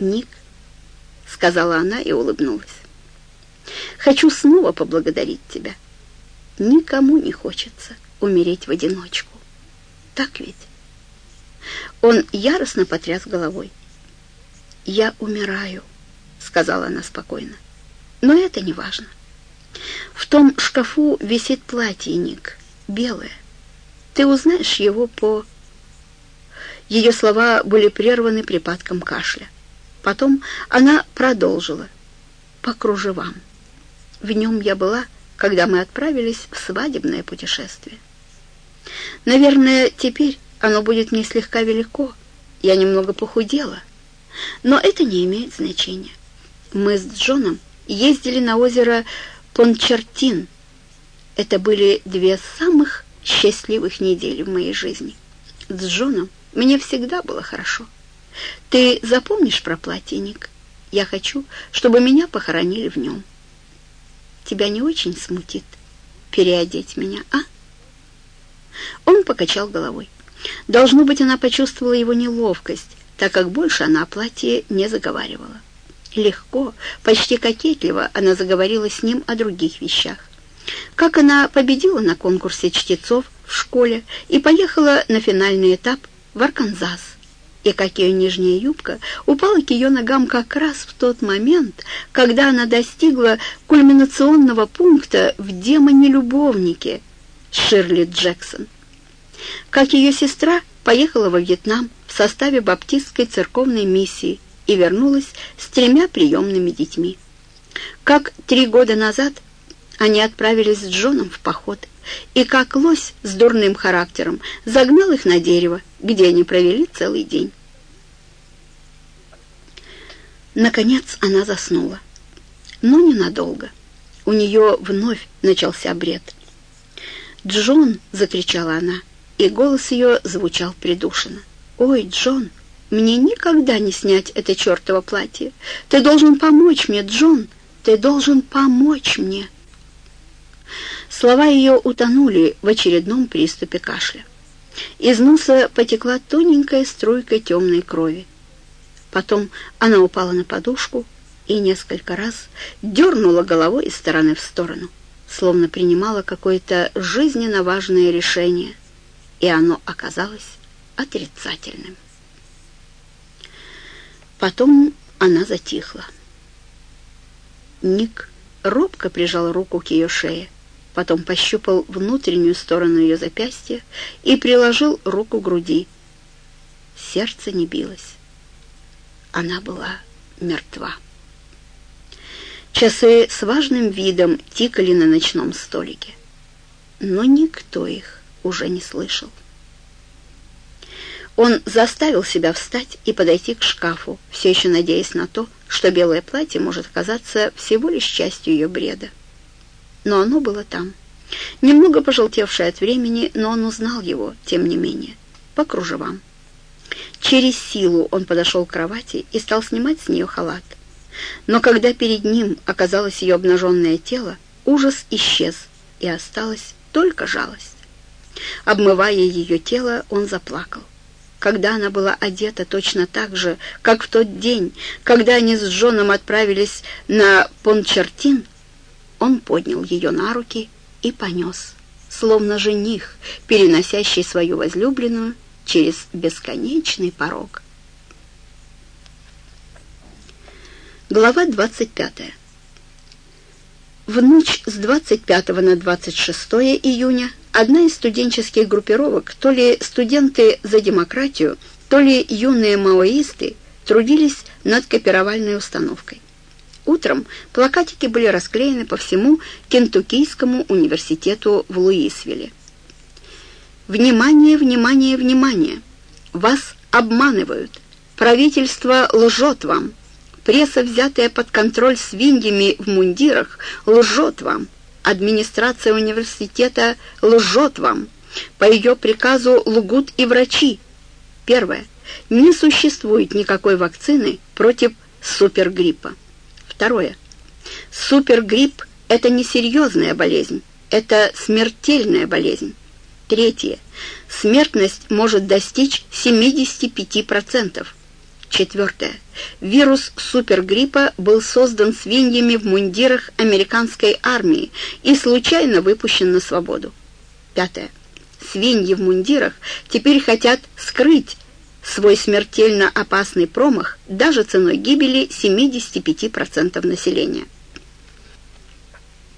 «Ник», — сказала она и улыбнулась, — «хочу снова поблагодарить тебя. Никому не хочется умереть в одиночку. Так ведь?» Он яростно потряс головой. «Я умираю», — сказала она спокойно. «Но это не важно. В том шкафу висит платье, Ник, белое. Ты узнаешь его по...» Ее слова были прерваны припадком кашля. Потом она продолжила. «По кружевам. В нем я была, когда мы отправились в свадебное путешествие. Наверное, теперь оно будет мне слегка велико. Я немного похудела. Но это не имеет значения. Мы с Джоном ездили на озеро Пончертин. Это были две самых счастливых недели в моей жизни. С Джоном мне всегда было хорошо. Ты запомнишь про платье, Ник? Я хочу, чтобы меня похоронили в нем. Тебя не очень смутит переодеть меня, а? Он покачал головой. Должно быть, она почувствовала его неловкость, так как больше она о платье не заговаривала. Легко, почти кокетливо она заговорила с ним о других вещах. Как она победила на конкурсе чтецов в школе и поехала на финальный этап в Арканзас, и как ее нижняя юбка упала к ее ногам как раз в тот момент, когда она достигла кульминационного пункта в «Демоне-любовнике» Ширли Джексон как ее сестра поехала во Вьетнам в составе баптистской церковной миссии и вернулась с тремя приемными детьми. Как три года назад они отправились с Джоном в поход, и как лось с дурным характером загнал их на дерево, где они провели целый день. Наконец она заснула. Но ненадолго. У нее вновь начался бред. «Джон!» — закричала она и голос ее звучал придушенно. «Ой, Джон, мне никогда не снять это чертово платье. Ты должен помочь мне, Джон, ты должен помочь мне». Слова ее утонули в очередном приступе кашля. Из носа потекла тоненькая струйка темной крови. Потом она упала на подушку и несколько раз дернула головой из стороны в сторону, словно принимала какое-то жизненно важное решение — и оно оказалось отрицательным. Потом она затихла. Ник робко прижал руку к ее шее, потом пощупал внутреннюю сторону ее запястья и приложил руку к груди. Сердце не билось. Она была мертва. Часы с важным видом тикали на ночном столике, но никто их уже не слышал. Он заставил себя встать и подойти к шкафу, все еще надеясь на то, что белое платье может оказаться всего лишь частью ее бреда. Но оно было там. Немного пожелтевшее от времени, но он узнал его, тем не менее, по кружевам. Через силу он подошел к кровати и стал снимать с нее халат. Но когда перед ним оказалось ее обнаженное тело, ужас исчез, и осталась только жалость. Обмывая ее тело, он заплакал. Когда она была одета точно так же, как в тот день, когда они с Джоном отправились на Пончертин, он поднял ее на руки и понес, словно жених, переносящий свою возлюбленную через бесконечный порог. Глава 25. В ночь с 25 на 26 июня одна из студенческих группировок, то ли студенты за демократию, то ли юные маоисты, трудились над копировальной установкой. Утром плакатики были расклеены по всему Кентуккийскому университету в Луисвилле. «Внимание, внимание, внимание! Вас обманывают! Правительство лжет вам! Пресса, взятая под контроль свиньями в мундирах, лжет вам!» Администрация университета лжет вам. По ее приказу лгут и врачи. Первое. Не существует никакой вакцины против супергриппа. Второе. Супергрипп – это не серьезная болезнь, это смертельная болезнь. Третье. Смертность может достичь 75%. Четвертое. Вирус супергриппа был создан свиньями в мундирах американской армии и случайно выпущен на свободу. Пятое. Свиньи в мундирах теперь хотят скрыть свой смертельно опасный промах даже ценой гибели 75% населения.